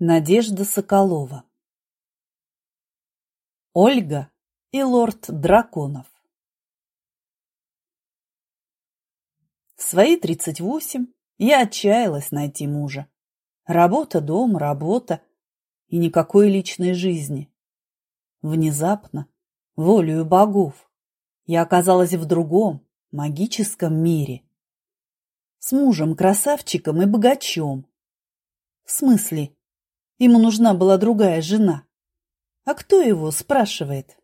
Надежда Соколова Ольга и лорд Драконов В свои тридцать восемь я отчаялась найти мужа. Работа, дом, работа и никакой личной жизни. Внезапно, волею богов, я оказалась в другом, магическом мире. С мужем-красавчиком и богачом. В смысле, Ему нужна была другая жена. А кто его спрашивает?